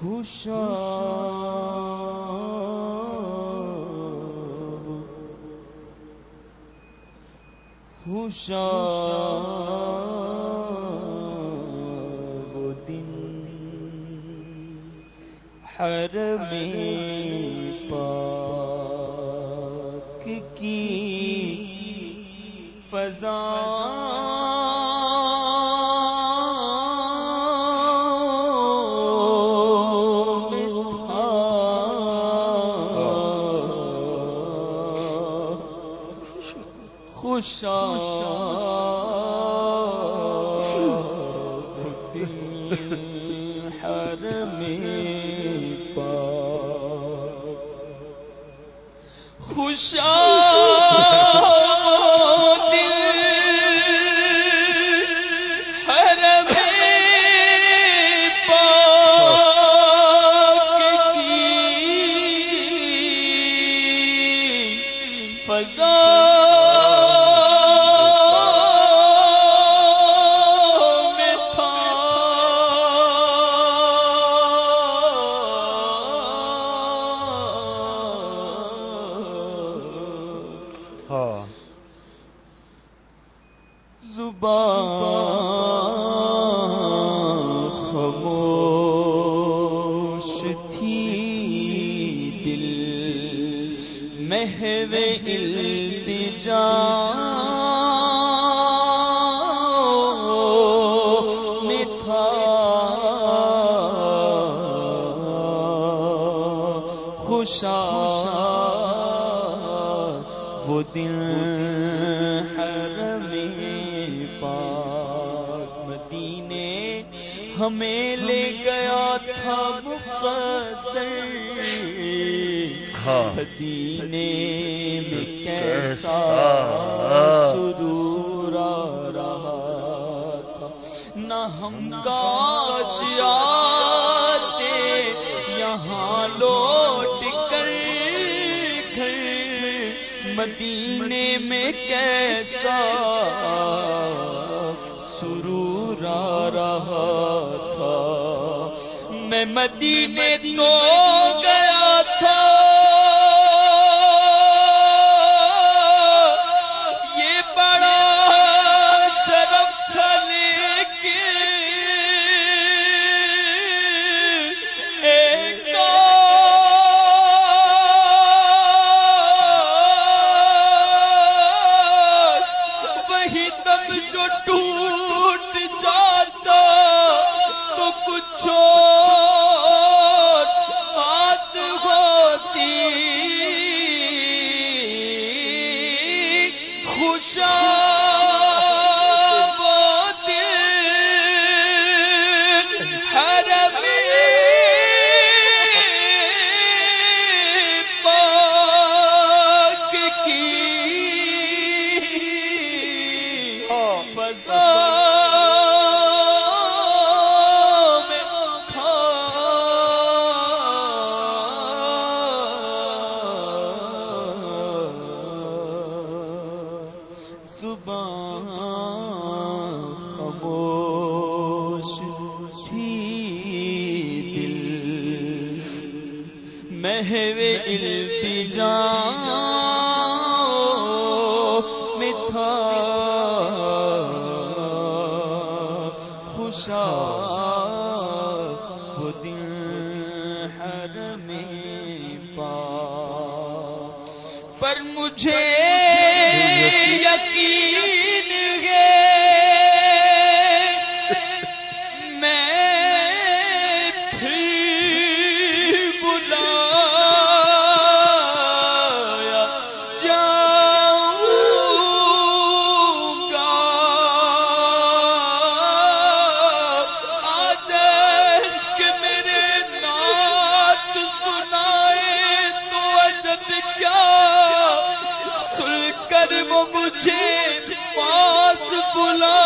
خوشا خوشا دن ہر میں پاک کی فضا خوشا ہر میں پا خوشا ہر فضا زبان خاموش تھی دل محو التجا۔ میں تھا خوشا۔ وہ دل حرم ہمیں لے گیا تھا مقدر ہاں۔ مدینے میں کیسا سرور آ رہا تھا۔ نہ ہم کاش آتے یہاں لوٹ کر گھر۔ مدینے میں کیسا سرور آ رہا تھا۔ میں مدینے تو فضا میں تھا زبان خاموش تھی دل محو التجا خوشا وہ دن ہر میں پا۔ پر مجھے یقین وہ مجھے پاس بلائے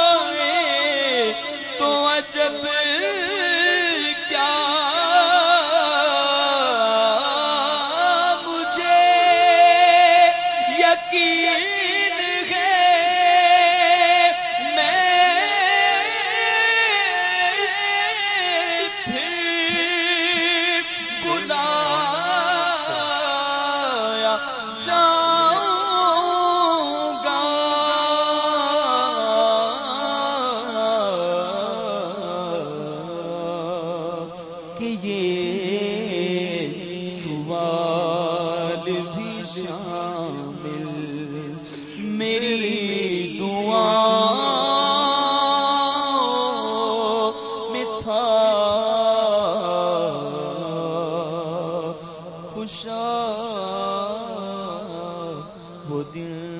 یہ سوال بھی شامل۔ میری دعا تھا۔ خوشا وہ دن